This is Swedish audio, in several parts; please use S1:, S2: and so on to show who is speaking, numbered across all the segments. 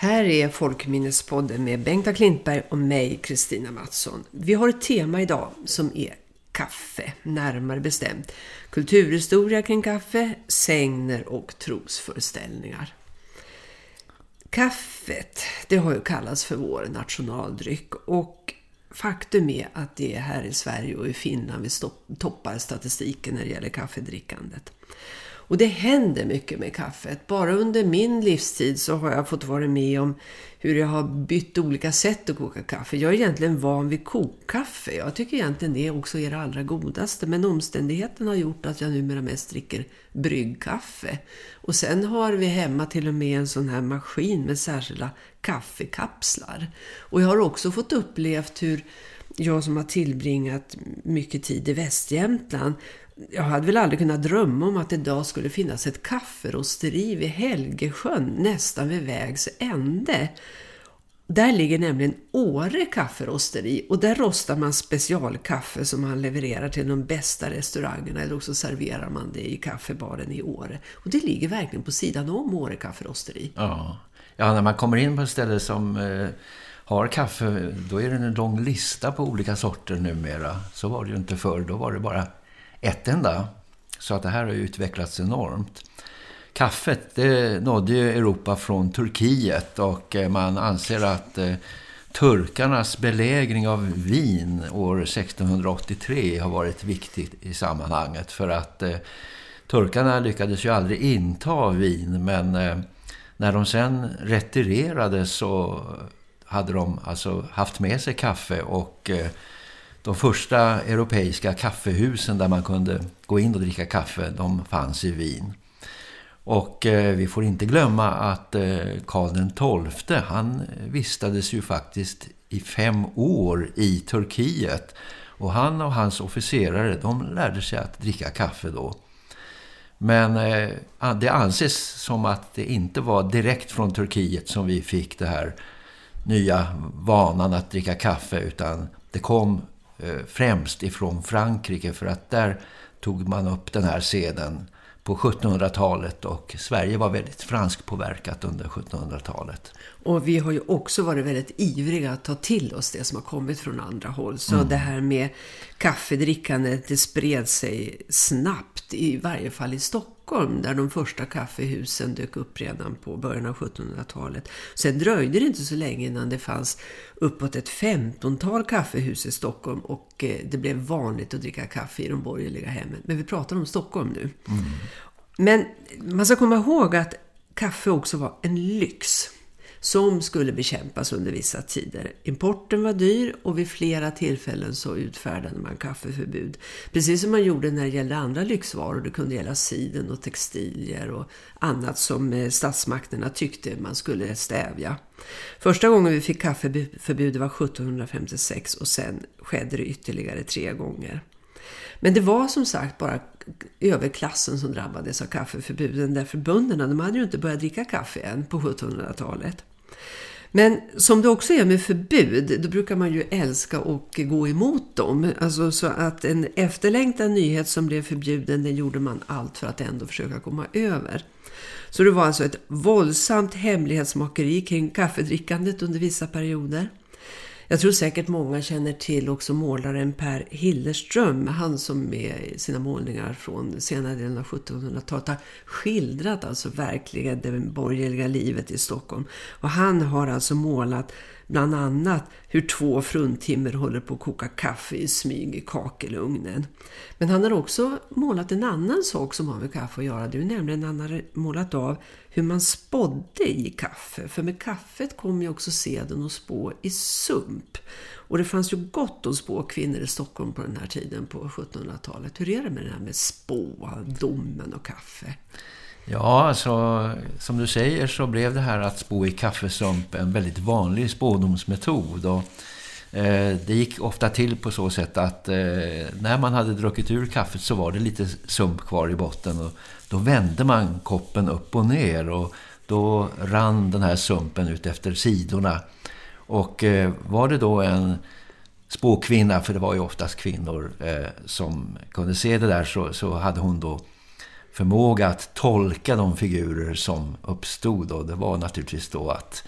S1: Här är Folkminnespodden med Bengta Klintberg och mig, Kristina Mattsson. Vi har ett tema idag som är kaffe, närmare bestämt. Kulturhistoria kring kaffe, sängner och trosföreställningar. Kaffet, det har ju kallats för vår nationaldryck och faktum är att det är här i Sverige och i Finland vi toppar statistiken när det gäller kaffedrickandet. Och det händer mycket med kaffet. Bara under min livstid så har jag fått vara med om hur jag har bytt olika sätt att koka kaffe. Jag är egentligen van vid kokkaffe. Jag tycker egentligen det också är det allra godaste. Men omständigheterna har gjort att jag numera mest dricker bryggkaffe. Och sen har vi hemma till och med en sån här maskin med särskilda kaffekapslar. Och jag har också fått upplevt hur jag som har tillbringat mycket tid i Västjämtland jag hade väl aldrig kunnat drömma om att idag skulle finnas ett kafferosteri vid Helgesjön nästan vid vägs ände. Där ligger nämligen Åre kafferosteri och där rostar man specialkaffe som man levererar till de bästa restaurangerna eller också serverar man det i kaffebaren i Åre. Och det ligger verkligen på sidan om Åre kafferosteri.
S2: Ja, ja när man kommer in på ett ställe som eh, har kaffe då är det en lång lista på olika sorter numera. Så var det ju inte förr, då var det bara ett enda. Så att det här har utvecklats enormt. Kaffet det nådde ju Europa från Turkiet och eh, man anser att eh, turkarnas belägring av Wien år 1683 har varit viktigt i sammanhanget för att eh, turkarna lyckades ju aldrig inta Wien men eh, när de sen retirerade så hade de alltså haft med sig kaffe och eh, de första europeiska kaffehusen där man kunde gå in och dricka kaffe, de fanns i Wien. Och eh, vi får inte glömma att eh, Karl Karl XII, han vistades ju faktiskt i fem år i Turkiet. Och han och hans officerare, de lärde sig att dricka kaffe då. Men det anses som att det inte var direkt från Turkiet som vi fick det här nya vanan att dricka kaffe utan det kom Eh, främst ifrån Frankrike för att där tog man upp den här seden på 1700-talet och Sverige var väldigt fransk påverkat under 1700-talet.
S1: Och vi har ju också varit väldigt ivriga att ta till oss det som har kommit från andra håll. Så mm. det här med kaffedrickandet, det spred sig snabbt, i varje fall i Stockholm, där de första kaffehusen dök upp redan på början av 1700-talet. Sen dröjde det inte så länge innan det fanns uppåt ett femtontal kaffehus i Stockholm och eh, det blev vanligt att dricka kaffe i de borgerliga hemmen. Men vi pratar om Stockholm nu. Mm. Men man ska komma ihåg att kaffe också var en lyx som skulle bekämpas under vissa tider. Importen var dyr och vid flera tillfällen så utfärdade man kaffeförbud. Precis som man gjorde när det gällde andra lyxvaror. Det kunde gälla siden och textilier och annat som eh, statsmakterna tyckte man skulle stävja. Första gången vi fick kaffeförbud var 1756 och sen skedde det ytterligare tre gånger. Men det var som sagt bara överklassen som drabbades av kaffeförbuden därför bönderna de hade ju inte börjat dricka kaffe än på 1700-talet. Men som det också är med förbud, då brukar man ju älska och gå emot dem. Alltså så att en efterlängtad nyhet som blev förbjuden, den gjorde man allt för att ändå försöka komma över. Så det var alltså ett våldsamt hemlighetsmakeri kring kaffedrickandet under vissa perioder. Jag tror säkert många känner till också målaren Per Hillerström. Han som med sina målningar från senare delen av 1700-talet har skildrat alltså verkligen det borgerliga livet i Stockholm. Och han har alltså målat bland annat hur två fruntimmer håller på att koka kaffe i smyg i kakelugnen. Men han har också målat en annan sak som har med kaffe att göra. Det är nämligen han har målat av hur man spådde i kaffe. För med kaffet kom ju också seden att spå i sump. Och det fanns ju gott om spåkvinnor i Stockholm på den här tiden på 1700-talet. Hur är det med det här med spå, domen och kaffe?
S2: Ja, alltså, som du säger så blev det här att spå i kaffesump en väldigt vanlig spådomsmetod. Och, eh, det gick ofta till på så sätt att eh, när man hade druckit ur kaffet så var det lite sump kvar i botten. Och då vände man koppen upp och ner och då rann den här sumpen ut efter sidorna. Och eh, var det då en spåkvinna, för det var ju oftast kvinnor eh, som kunde se det där så, så hade hon då förmåga att tolka de figurer som uppstod. Och det var naturligtvis då att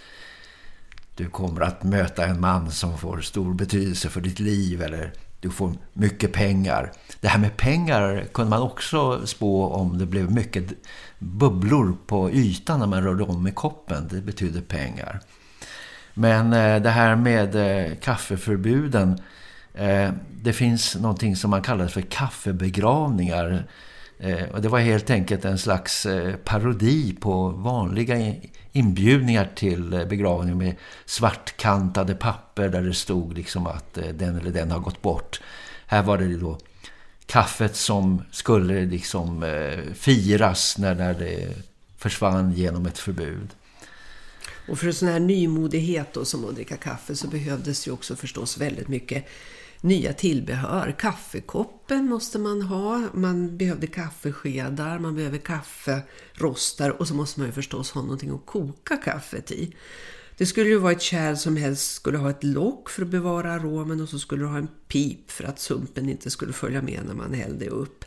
S2: du kommer att möta en man som får stor betydelse för ditt liv eller du får mycket pengar. Det här med pengar kunde man också spå om det blev mycket bubblor på ytan när man rörde om i koppen. Det betyder pengar. Men eh, det här med eh, kaffeförbuden, eh, det finns någonting som man kallar för kaffebegravningar. Eh, och det var helt enkelt en slags eh, parodi på vanliga inbjudningar till eh, begravning med svartkantade papper där det stod liksom att den eller den har gått bort. Här var det då kaffet som skulle liksom firas när, när det försvann genom ett förbud.
S1: Och för en sån här nymodighet då, som att dricka kaffe så behövdes ju också förstås väldigt mycket nya tillbehör. Kaffekoppen måste man ha, man behövde kaffeskedar, man behöver kafferostar och så måste man ju förstås ha någonting att koka kaffet i. Det skulle ju vara ett kärl som helst skulle ha ett lock för att bevara aromen och så skulle du ha en pip för att sumpen inte skulle följa med när man hällde upp.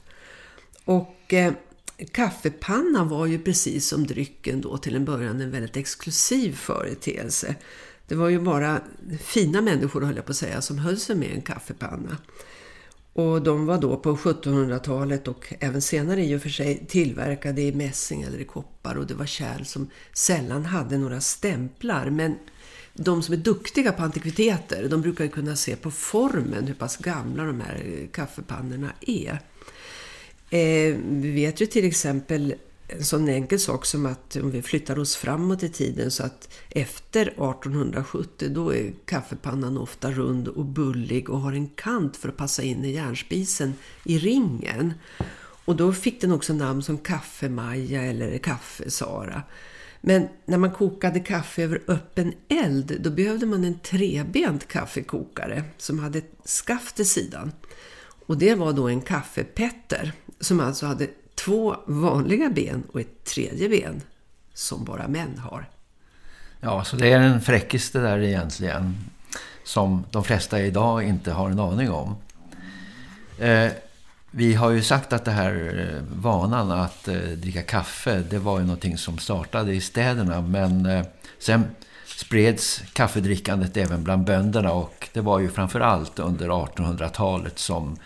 S1: Och eh, kaffepannan var ju precis som drycken då till en början en väldigt exklusiv företeelse. Det var ju bara fina människor, höll jag på att säga, som höll sig med en kaffepanna. Och de var då på 1700-talet och även senare i och för sig tillverkade i mässing eller i koppar. Och det var kärl som sällan hade några stämplar. Men de som är duktiga på antikviteter, de brukar kunna se på formen hur pass gamla de här kaffepannorna är. Eh, vi vet ju till exempel en sån enkel sak som att om vi flyttar oss framåt i tiden så att efter 1870 då är kaffepannan ofta rund och bullig och har en kant för att passa in i järnspisen i ringen. Och då fick den också namn som kaffemaja eller kaffesara. Men när man kokade kaffe över öppen eld då behövde man en trebent kaffekokare som hade ett skaft i sidan. Och det var då en kaffepetter som alltså hade två vanliga ben och ett tredje ben som bara män har.
S2: Ja, så det är en fräckis det där egentligen som de flesta idag inte har en aning om. Eh, vi har ju sagt att det här eh, vanan att eh, dricka kaffe, det var ju någonting som startade i städerna. Men eh, sen spreds kaffedrickandet även bland bönderna och det var ju framförallt under 1800-talet som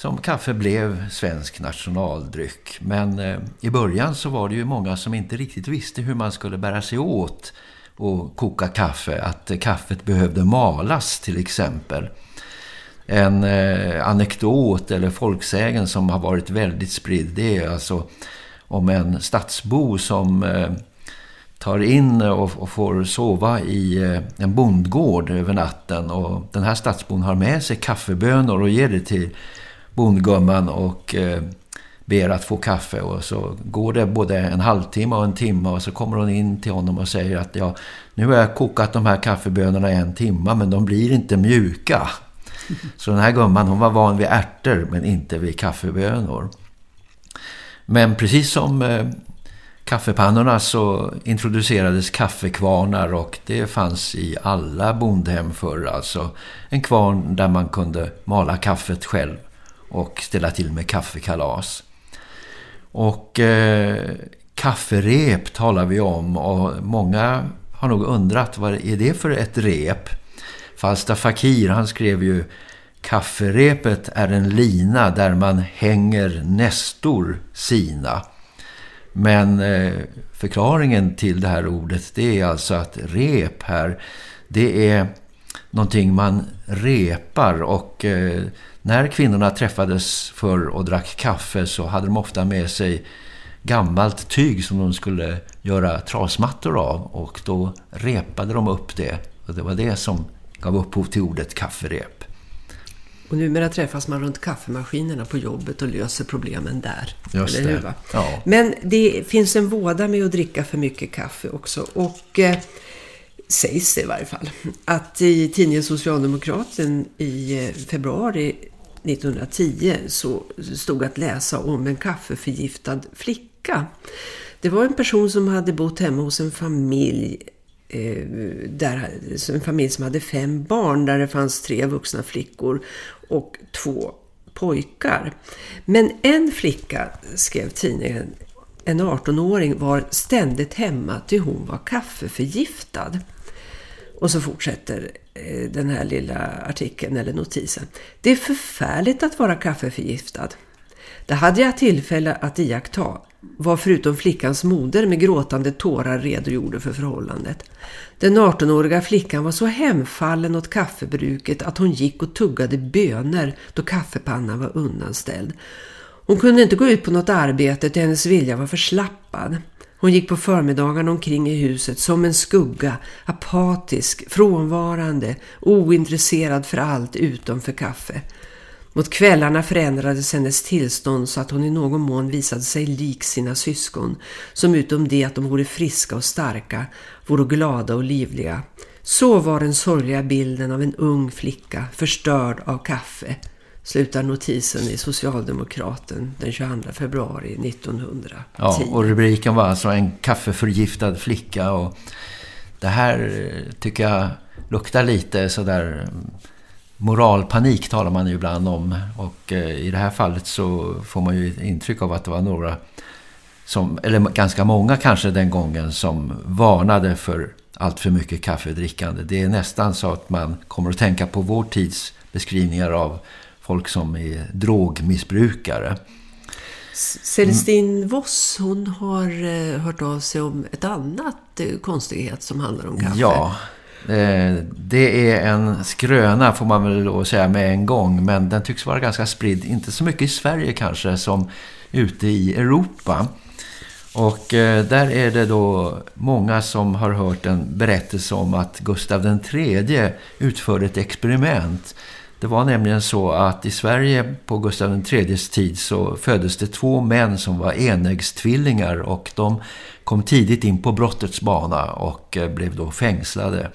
S2: som kaffe blev svensk nationaldryck. Men eh, i början så var det ju många som inte riktigt visste hur man skulle bära sig åt och koka kaffe. Att eh, kaffet behövde malas till exempel. En eh, anekdot eller folksägen som har varit väldigt spridd det är alltså om en stadsbo som eh, tar in och, och, får sova i eh, en bondgård över natten. Och den här stadsbon har med sig kaffebönor och ger det till bondgumman och eh, ber att få kaffe och så går det både en halvtimme och en timme och så kommer hon in till honom och säger att ja, nu har jag kokat de här kaffebönorna i en timme men de blir inte mjuka. Så den här gumman hon var van vid ärtor men inte vid kaffebönor. Men precis som eh, kaffepannorna så introducerades kaffekvarnar och det fanns i alla bondhem förr. Alltså en kvarn där man kunde mala kaffet själv och ställa till med kaffekalas. Och eh, kafferep talar vi om och många har nog undrat vad är det för ett rep? Falsta Fakir han skrev ju Kafferepet är en lina där man hänger nästor sina. Men eh, förklaringen till det här ordet det är alltså att rep här det är någonting man repar och eh, när kvinnorna träffades för och drack kaffe så hade de ofta med sig gammalt tyg som de skulle göra trasmattor av och då repade de upp det och det var det som gav upphov till ordet kafferep.
S1: Och numera träffas man runt kaffemaskinerna på jobbet och löser problemen där.
S2: Just eller hur,
S1: ja. Men det finns en våda med att dricka för mycket kaffe också. Och eh, sägs det i varje fall. Att i tidningen Socialdemokraten i eh, februari 1910 så stod att läsa om en kaffeförgiftad flicka. Det var en person som hade bott hemma hos en familj eh, där, en familj som hade fem barn där det fanns tre vuxna flickor och två pojkar. Men en flicka, skrev tidningen, en 18-åring var ständigt hemma till hon var kaffeförgiftad. Och så fortsätter eh, den här lilla artikeln eller notisen. Det är förfärligt att vara kaffeförgiftad. Det hade jag tillfälle att iaktta var förutom flickans moder med gråtande tårar redogjorde för förhållandet. Den 18-åriga flickan var så hemfallen åt kaffebruket att hon gick och tuggade bönor då kaffepannan var undanställd. Hon kunde inte gå ut på något arbete och hennes vilja var förslappad. Hon gick på förmiddagen omkring i huset som en skugga, apatisk, frånvarande, ointresserad för allt utom för kaffe. Mot kvällarna förändrades hennes tillstånd så att hon i någon mån visade sig lik sina syskon, som utom det att de vore friska och starka, vore glada och livliga. Så var den sorgliga bilden av en ung flicka, förstörd av kaffe, slutar notisen i Socialdemokraten den 22 februari 1910.
S2: Ja, och rubriken var alltså en kaffeförgiftad flicka och det här tycker jag luktar lite sådär moralpanik talar man ju ibland om och eh, i det här fallet så får man ju intryck av att det var några som, eller ganska många kanske den gången som varnade för allt för mycket kaffedrickande. Det är nästan så att man kommer att tänka på vår tids beskrivningar av folk som är drogmissbrukare.
S1: Celestine Voss, hon har eh, hört av sig om ett annat eh, konstighet som handlar om kaffe.
S2: Ja, Eh, det är en skröna får man väl säga med en gång men den tycks vara ganska spridd, inte så mycket i Sverige kanske som ute i Europa. Och där är det då många som har hört en berättelse om att Gustav III utförde ett experiment. Det var nämligen så att i Sverige på Gustav IIIs tid så föddes det två män som var enäggstvillingar och de kom tidigt in på brottets bana och eh, blev då fängslade.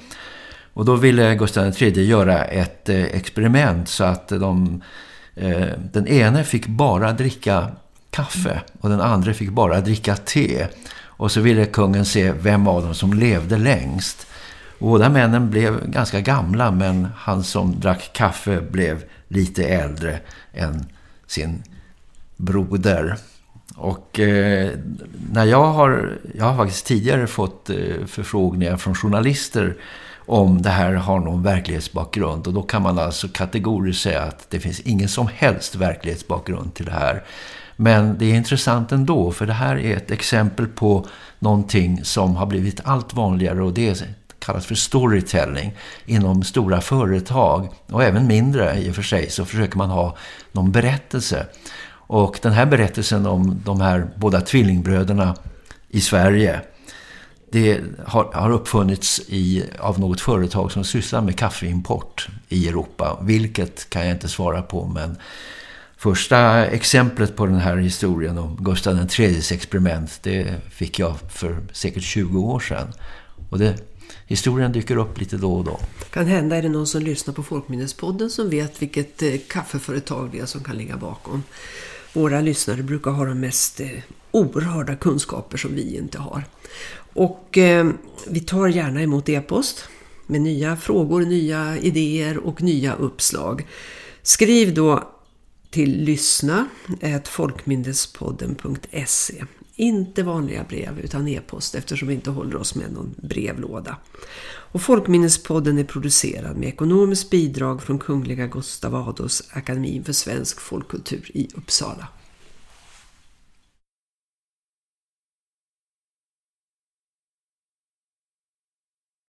S2: Och då ville Gustav III göra ett eh, experiment så att de, eh, den ene fick bara dricka kaffe och den andra fick bara dricka te. Och så ville kungen se vem av dem som levde längst. Båda männen blev ganska gamla men han som drack kaffe blev lite äldre än sin broder. Och eh, när jag har, jag har faktiskt tidigare fått eh, förfrågningar från journalister om det här har någon verklighetsbakgrund. Och då kan man alltså kategoriskt säga att det finns ingen som helst verklighetsbakgrund till det här. Men det är intressant ändå för det här är ett exempel på någonting som har blivit allt vanligare och det är kallas för storytelling inom stora företag och även mindre i och för sig så försöker man ha någon berättelse. Och den här berättelsen om de här båda tvillingbröderna i Sverige det har, har uppfunnits i, av något företag som sysslar med kaffeimport i Europa. Vilket kan jag inte svara på men första exemplet på den här historien om Gustav IIIs experiment det fick jag för säkert 20 år sedan. Och det, historien dyker upp lite då och då.
S1: Kan hända är det någon som lyssnar på Folkminnespodden som vet vilket eh, kaffeföretag det är som kan ligga bakom. Våra lyssnare brukar ha de mest eh, oerhörda kunskaper som vi inte har. Och eh, vi tar gärna emot e-post med nya frågor, nya idéer och nya uppslag. Skriv då till lyssna folkmindespodden.se inte vanliga brev utan e-post eftersom vi inte håller oss med någon brevlåda. Och Folkminnespodden är producerad med ekonomiskt bidrag från Kungliga Gustav Adolfs Akademin för svensk folkkultur i Uppsala.